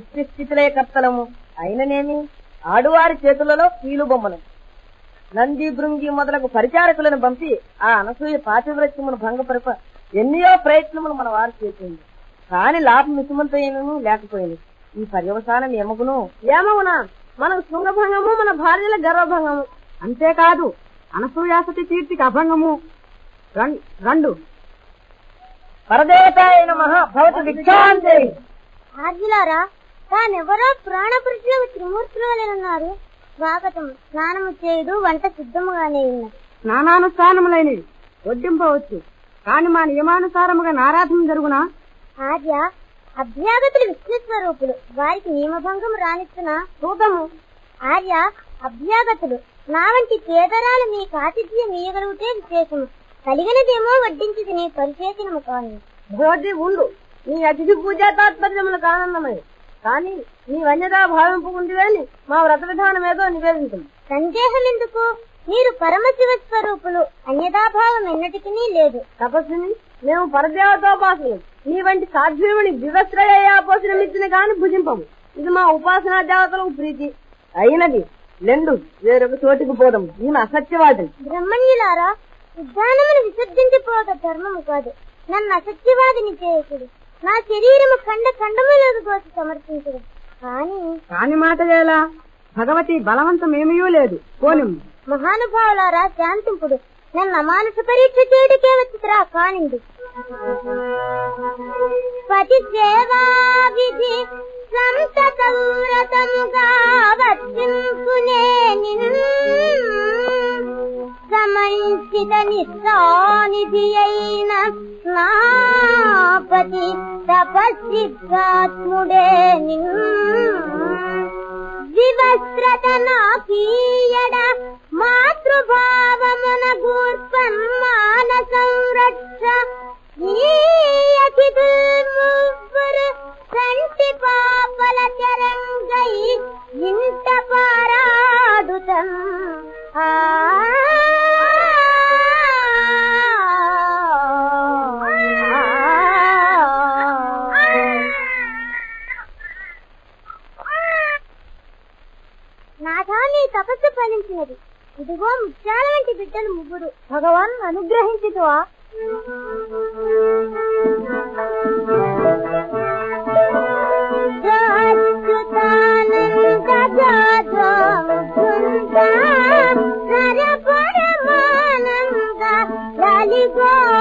సృష్టి స్థితిలయ కర్తలము అయిననేమి? ఆడువారి చేతులలో కీలు బొమ్మలు. నంది భృంగి మొదలగు పరిచారకులను పంపి ఆ అనసూయ పాతివ్రత్యమును భంగపరప ఎన్నో ప్రయత్నములు మన వారు చేసింది. కాని లాభం మితిమంతైనను లేకపోయింది ఈ పర్యవసానం ఏమగును ఏమవునా మనకు శృంగభంగము మన భార్యల గర్వభంగము. అంతేకాదు అనసూయాసతి కీర్తికి అభంగము. రెండు. పరదేవతాయ నమః భవతి భిక్షాంతే ఆర్జులారా తానెవరో ప్రాణపురుషులకు త్రిమూర్తులు ఉన్నారు స్వాగతం. స్నానము చేయుడు వంట సిద్ధముగానే ఉన్నది స్నానానుష్ఠానములైనవి వడ్డింపవచ్చు. కాని మా నియమానుసారముగా నారాధన జరుగునా? ఆర్య అభ్యాగతులు విష్ణు స్వరూపులు వారికి నియమభంగం రానిస్తున్న రూపము ఆర్య అభ్యాగతులు. నా వంటి పేదరాలు మీ ఆతిథ్యం ఇయ్యగలిగితే విశేషము. కలిగినదేమో వడ్డించి తినే పరిశేషణము కాను. భోజి ఉండు. నీ అతిథి పూజా తాత్పర్యములకు ఆనందమై కానీ నీ వన్యదా భావింపుకుంటువేని మా వ్రత విధానం ఏదో నివేదించము సందేహం ఎందుకు మీరు పరమశివ స్వరూపులు అన్యదాభావం ఎన్నటికీ లేదు. తపస్సుని మేము పరదేవతోపాసనం నీ వంటి సాధ్వీముని వివస్త్రయాపోసనమిచ్చిన కాని భుజింపము. ఇది మా ఉపాసనా దేవతలకు ప్రీతి. అయినది లెండు వేరొక చోటికి పోదాం నేను అసత్యవాదిని. బ్రహ్మణ్యులారా ఉద్యానమును విసర్జించిపోక ధర్మము కాదు. నన్ను అసత్యవాదిని చేయకుడు. నా శరీరము ఖండ ఖండములకు కోసి సమర్పించదు కానీ కాని మాట ఎలా భగవతి బలవంతమేమీ లేదు. పోనిం మహానుభావులారా శాంతింపుడు. నన్ను అమానుష పరీక్ష చేయుడికే వచ్చిరా కానిండు పతి సేవా విధి సంతతౌరతముగా వర్తింపునే సమంచిత నిస్సానిధి అయిన నాపతి తపస్సిద్ధాత్ముడే వివస్త్రత నాకీయడ మాతృభావమున గూర్పన్ మాన సంరక్ష ఈయకిదుల్మువ్వరు కంటి పాపల చరంగై ఇంట పారాడుతం ఆ నాథా నీ తపస్సు ఫలించినది. ఇదిగో ముత్యాల వంటి బిడ్డలు ముగ్గురు. భగవాన్ అనుగ్రహించుతువా గోవింద